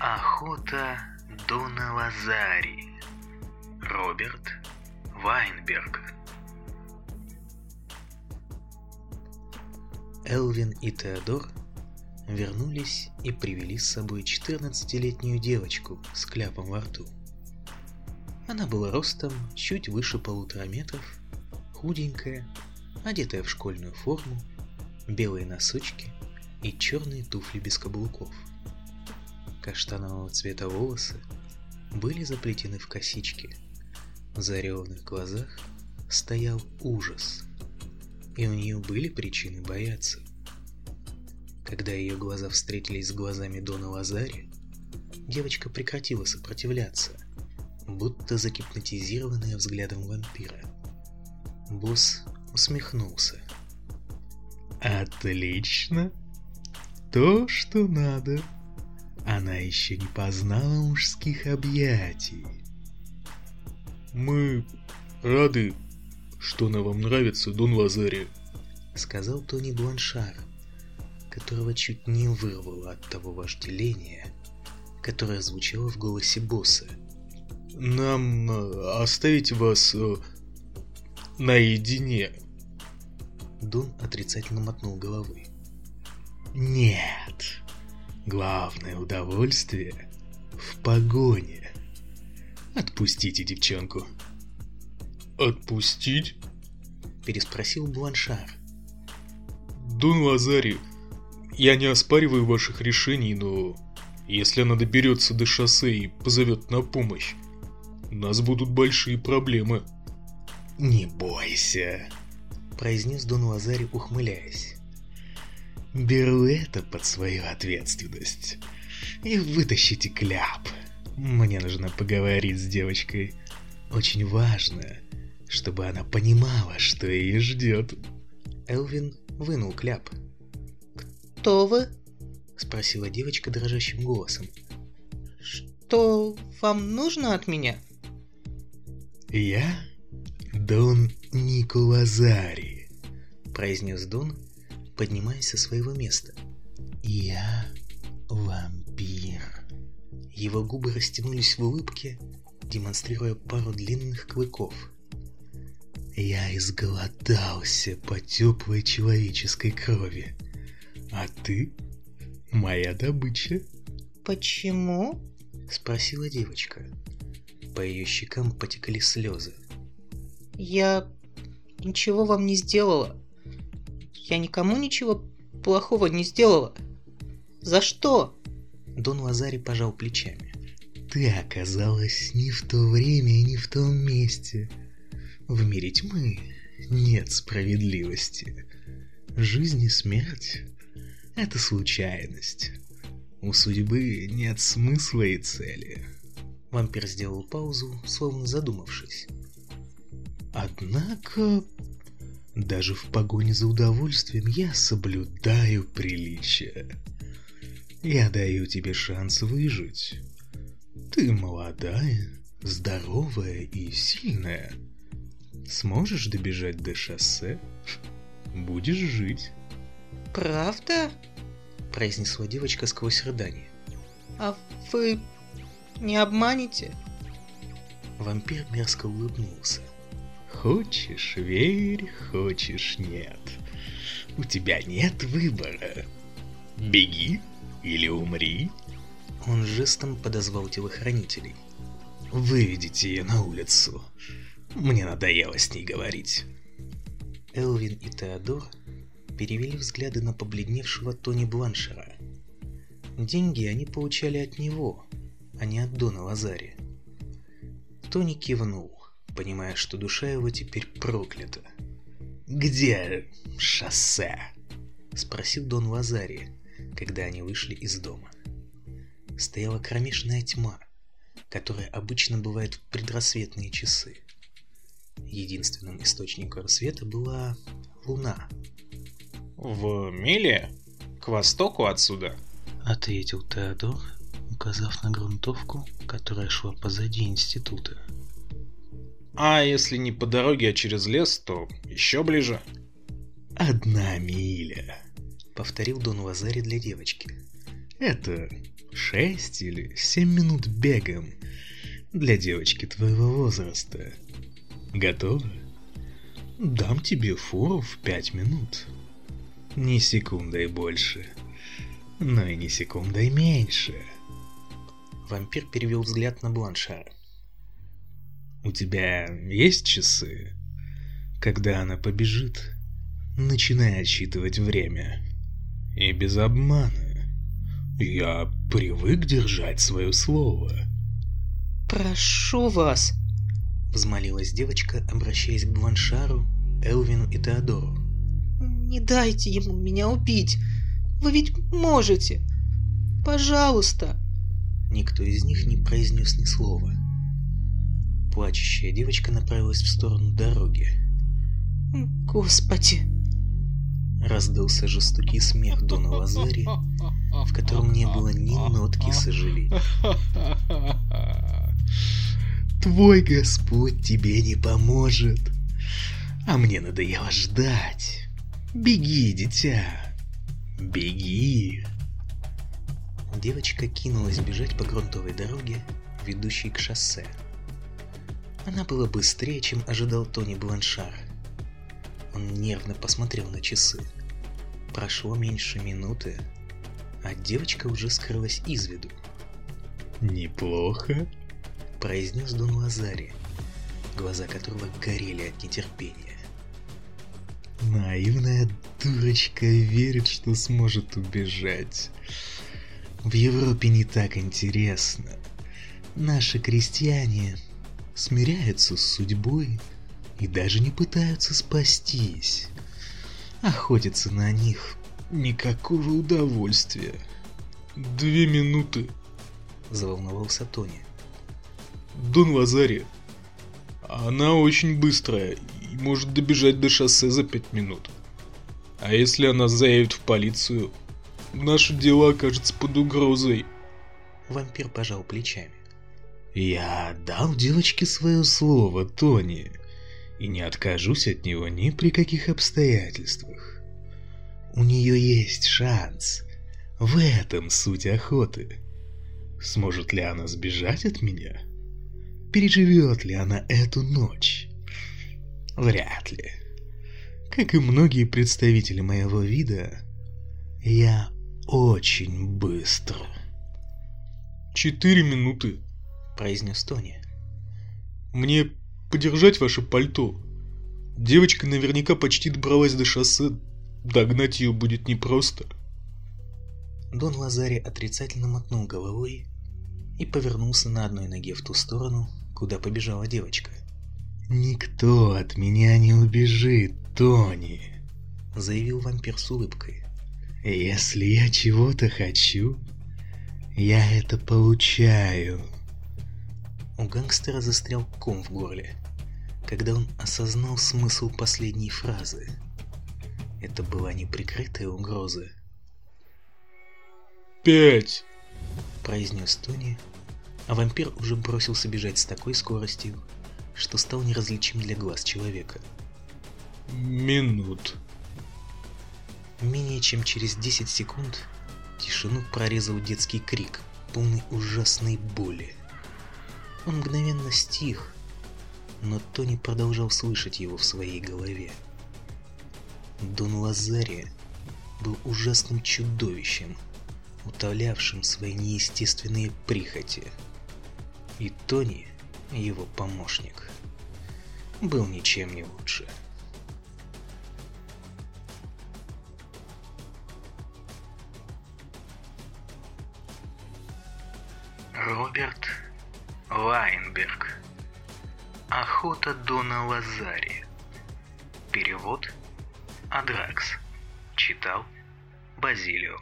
Охота Дона Лазари. Роберт Вайнберг. Элвин и Теодор вернулись и привели с собой 14-летнюю девочку с кляпом во рту. Она была ростом чуть выше полутора метров, худенькая, одетая в школьную форму, белые носочки и черные туфли без каблуков. Каштанового цвета волосы были заплетены в косички. В зареванных глазах стоял ужас, и у нее были причины бояться. Когда ее глаза встретились с глазами Дона Лазари, девочка прекратила сопротивляться, будто загипнотизированная взглядом вампира. Босс усмехнулся. «Отлично! То, что надо!» Она еще не познала мужских объятий. «Мы рады, что она вам нравится, Дон Лазари», — сказал Тони Бланшар, которого чуть не вырвало от того вожделения, которое звучало в голосе босса. «Нам э, оставить вас э, наедине?» Дон отрицательно мотнул головой. «Нет, главное удовольствие в погоне. Отпустите девчонку». «Отпустить?» Переспросил Бланшар. «Дон Лазари, я не оспариваю ваших решений, но если она доберется до шоссе и позовет на помощь, у нас будут большие проблемы». «Не бойся», — произнес Дон Лазари, ухмыляясь. «Беру это под свою ответственность. И вытащите кляп. Мне нужно поговорить с девочкой. Очень важно, чтобы она понимала, что ее ждет». Элвин вынул кляп. «Кто вы?» — спросила девочка дрожащим голосом. «Что вам нужно от меня?» «Я Дон Нико Лазари», — произнес Дон, поднимаясь со своего места. «Я вампир». Его губы растянулись в улыбке, демонстрируя пару длинных клыков. «Я изголодался по теплой человеческой крови, а ты — моя добыча». «Почему?» — спросила девочка. По ее щекам потекли слезы. «Я ничего вам не сделала. Я никому ничего плохого не сделала. За что?» Дон Лазари пожал плечами. «Ты оказалась не в то время и не в том месте. В мире тьмы нет справедливости. Жизнь и смерть — это случайность. У судьбы нет смысла и цели». Вампир сделал паузу, словно задумавшись. Однако, даже в погоне за удовольствием я соблюдаю приличие. Я даю тебе шанс выжить. Ты молодая, здоровая и сильная. Сможешь добежать до шоссе? Будешь жить. «Правда?» – произнесла девочка сквозь рыдание. «А вы не обманете?» Вампир мерзко улыбнулся. Хочешь верь, хочешь нет. У тебя нет выбора. Беги или умри. Он жестом подозвал телохранителей. Выведите ее на улицу. Мне надоело с ней говорить. Элвин и Теодор перевели взгляды на побледневшего Тони Бланшера. Деньги они получали от него, а не от Дона Лазари. Тони кивнул понимая, что душа его теперь проклята. «Где шоссе?» — спросил Дон Лазари, когда они вышли из дома. Стояла кромешная тьма, которая обычно бывает в предрассветные часы. Единственным источником света была луна. «В миле? К востоку отсюда?» — ответил Теодор, указав на грунтовку, которая шла позади института. А если не по дороге, а через лес, то еще ближе. «Одна миля», — повторил Дон Лазари для девочки. «Это Шесть или семь минут бегом для девочки твоего возраста. Готова? Дам тебе фору в пять минут. Ни секундой больше, но и ни секундой меньше. Вампир перевел взгляд на Бланшара. У тебя есть часы? Когда она побежит, начинай отсчитывать время. И без обмана. Я привык держать свое слово. «Прошу вас!» — взмолилась девочка, обращаясь к Бланшару, Элвину и Теодору. «Не дайте ему меня убить! Вы ведь можете! Пожалуйста!» Никто из них не произнес ни слова. Плачущая девочка направилась в сторону дороги. «Господи!» Раздался жестокий смех Дона Лазари, в котором не было ни нотки сожаления. Твой Господь тебе не поможет. А мне надоело ждать. Беги, дитя. Беги. Девочка кинулась бежать по грунтовой дороге, ведущей к шоссе. Она была быстрее, чем ожидал Тони Бланшар. Он нервно посмотрел на часы. Прошло меньше минуты, а девочка уже скрылась из виду. «Неплохо», — произнес Дон Лазари, глаза которого горели от нетерпения. «Наивная дурочка верит, что сможет убежать. В Европе не так интересно. Наши крестьяне смиряются с судьбой и даже не пытаются спастись. Охотиться на них никакого удовольствия. Две минуты, заволновался Тони. Дон Лазари, она очень быстрая и может добежать до шоссе за пять минут. А если она заявит в полицию, наши дела окажутся под угрозой. Вампир пожал плечами. Я дал девочке свое слово, Тони, и не откажусь от него ни при каких обстоятельствах. У нее есть шанс. В этом суть охоты. Сможет ли она сбежать от меня? Переживет ли она эту ночь? Вряд ли. Как и многие представители моего вида, я очень быстро. Четыре минуты, произнес Тони. Мне подержать ваше пальто. Девочка наверняка почти добралась до шоссе. Догнать ее будет непросто. Дон Лазари отрицательно мотнул головой и повернулся на одной ноге в ту сторону, куда побежала девочка. «Никто от меня не убежит, Тони», — заявил вампир с улыбкой. «Если я чего-то хочу, я это получаю». У гангстера застрял ком в горле, когда он осознал смысл последней фразы. Это была неприкрытая угроза. «Пять!» – произнес Тони, а вампир уже бросился бежать с такой скоростью, что стал неразличим для глаз человека. «Минут!» Менее чем через 10 секунд тишину прорезал детский крик, полный ужасной боли. Он мгновенно стих, но Тони продолжал слышать его в своей голове. Дон Лазария был ужасным чудовищем, утолявшим свои неестественные прихоти. И Тони, его помощник, был ничем не лучше. Роберт Вайнберг. Охота Дона Лазари. Перевод Адракс. Читал Базилио.